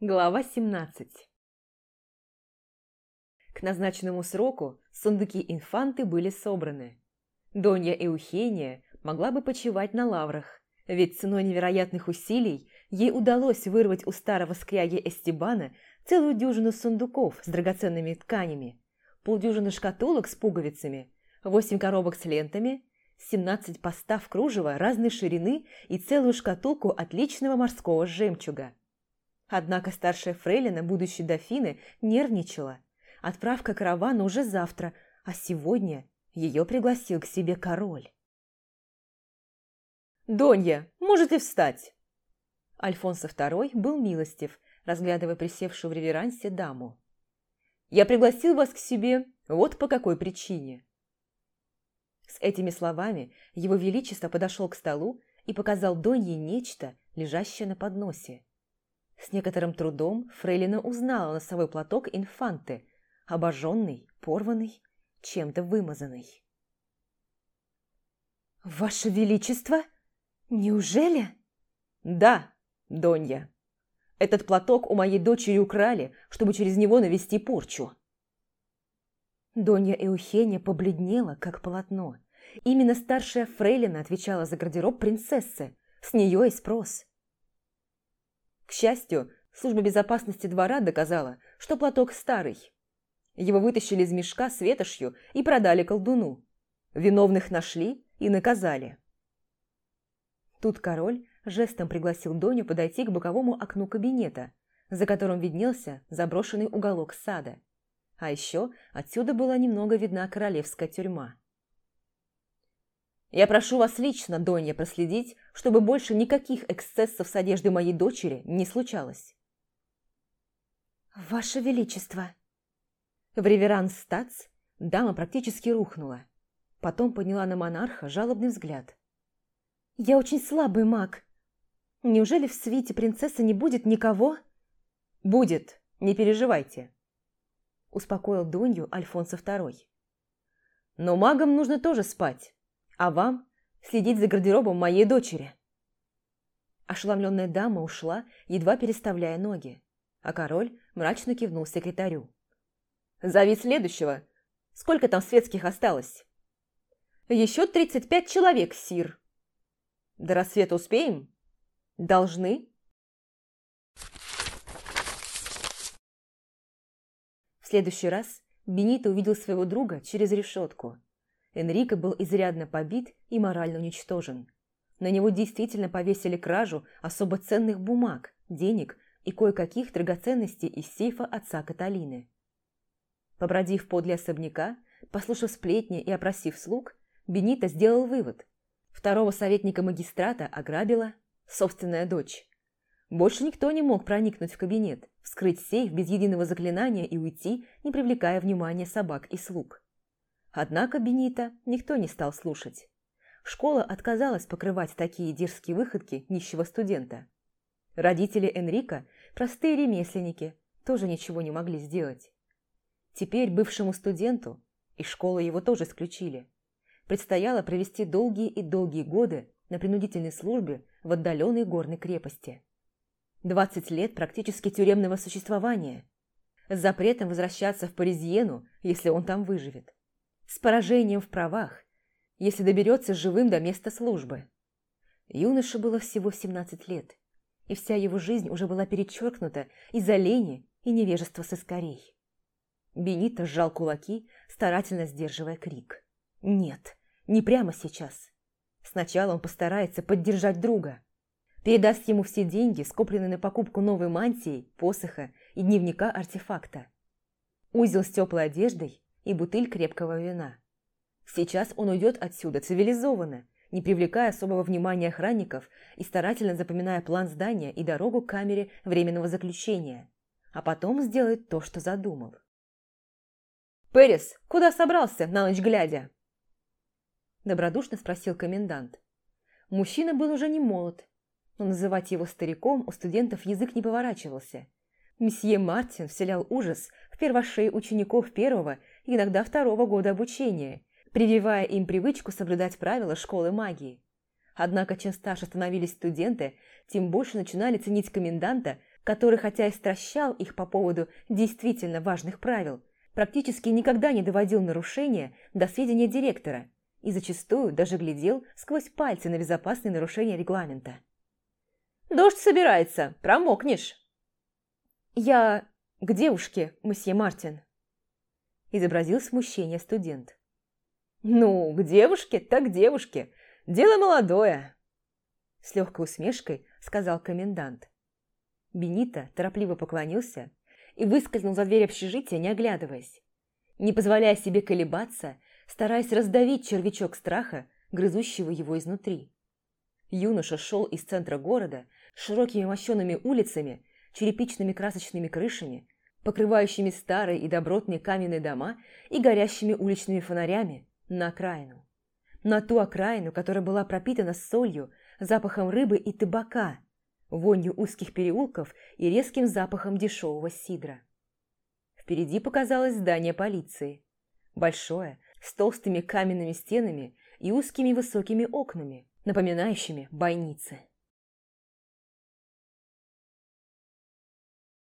Глава 17 К назначенному сроку сундуки инфанты были собраны. Донья Эухения могла бы почивать на лаврах, ведь ценой невероятных усилий ей удалось вырвать у старого скряги Эстебана целую дюжину сундуков с драгоценными тканями, полдюжины шкатулок с пуговицами, восемь коробок с лентами, семнадцать постав кружева разной ширины и целую шкатулку отличного морского жемчуга. Однако старшая фрейлина будущей дофины нервничала. Отправка каравана уже завтра, а сегодня ее пригласил к себе король. «Донья, можете встать!» Альфонсо II был милостив, разглядывая присевшую в реверансе даму. «Я пригласил вас к себе вот по какой причине». С этими словами его величество подошел к столу и показал Донье нечто, лежащее на подносе. С некоторым трудом Фрейлина узнала носовой платок инфанты, обожженный, порванный, чем-то вымазанный. «Ваше Величество? Неужели?» «Да, Донья. Этот платок у моей дочери украли, чтобы через него навести порчу». Донья Эухения побледнела, как полотно. Именно старшая фрейлина отвечала за гардероб принцессы. С нее и спрос. К счастью, служба безопасности двора доказала, что платок старый. Его вытащили из мешка с ветошью и продали колдуну. Виновных нашли и наказали. Тут король жестом пригласил Доню подойти к боковому окну кабинета, за которым виднелся заброшенный уголок сада. А еще отсюда была немного видна королевская тюрьма. Я прошу вас лично, Донья, проследить, чтобы больше никаких эксцессов с одеждой моей дочери не случалось. Ваше Величество! В реверанс стац дама практически рухнула. Потом подняла на монарха жалобный взгляд. «Я очень слабый маг. Неужели в свите принцессы не будет никого?» «Будет, не переживайте», – успокоил Дунью Альфонсо II. «Но магам нужно тоже спать а вам следить за гардеробом моей дочери». Ошеломленная дама ушла, едва переставляя ноги, а король мрачно кивнул секретарю. «Зови следующего. Сколько там светских осталось?» «Еще тридцать пять человек, сир». «До рассвета успеем?» «Должны». В следующий раз Бенито увидел своего друга через решетку – Энрико был изрядно побит и морально уничтожен. На него действительно повесили кражу особо ценных бумаг, денег и кое-каких драгоценностей из сейфа отца Каталины. Побродив подле особняка, послушав сплетни и опросив слуг, Бенито сделал вывод. Второго советника магистрата ограбила собственная дочь. Больше никто не мог проникнуть в кабинет, вскрыть сейф без единого заклинания и уйти, не привлекая внимания собак и слуг. Однако Бенита никто не стал слушать. Школа отказалась покрывать такие дерзкие выходки нищего студента. Родители Энрика, простые ремесленники, тоже ничего не могли сделать. Теперь бывшему студенту, из школы его тоже исключили, предстояло провести долгие и долгие годы на принудительной службе в отдаленной горной крепости. 20 лет практически тюремного существования, с запретом возвращаться в Паризьену, если он там выживет с поражением в правах, если доберется живым до места службы. Юноше было всего 17 лет, и вся его жизнь уже была перечеркнута из-за лени и невежества соскорей. Бенито сжал кулаки, старательно сдерживая крик. «Нет, не прямо сейчас. Сначала он постарается поддержать друга. Передаст ему все деньги, скопленные на покупку новой мантии, посоха и дневника артефакта. Узел с теплой одеждой и бутыль крепкого вина. Сейчас он уйдет отсюда цивилизованно, не привлекая особого внимания охранников и старательно запоминая план здания и дорогу к камере временного заключения, а потом сделает то, что задумал. «Перес, куда собрался, на ночь глядя?» Добродушно спросил комендант. Мужчина был уже не молод, но называть его стариком у студентов язык не поворачивался. Месье Мартин вселял ужас в первошей учеников первого иногда второго года обучения, прививая им привычку соблюдать правила школы магии. Однако, чем старше становились студенты, тем больше начинали ценить коменданта который хотя и стращал их по поводу действительно важных правил, практически никогда не доводил нарушения до сведения директора и зачастую даже глядел сквозь пальцы на безопасные нарушения регламента. «Дождь собирается, промокнешь!» «Я к девушке, месье Мартин», – изобразил смущение студент. «Ну, к девушке, так к девушке. Дело молодое!» С легкой усмешкой сказал комендант. Бенита торопливо поклонился и выскользнул за дверь общежития, не оглядываясь. Не позволяя себе колебаться, стараясь раздавить червячок страха, грызущего его изнутри. Юноша шел из центра города широкими мощеными улицами, черепичными красочными крышами, покрывающими старые и добротные каменные дома и горящими уличными фонарями на окраину. На ту окраину, которая была пропитана солью, запахом рыбы и табака, вонью узких переулков и резким запахом дешевого сидра. Впереди показалось здание полиции. Большое, с толстыми каменными стенами и узкими высокими окнами, напоминающими бойницы.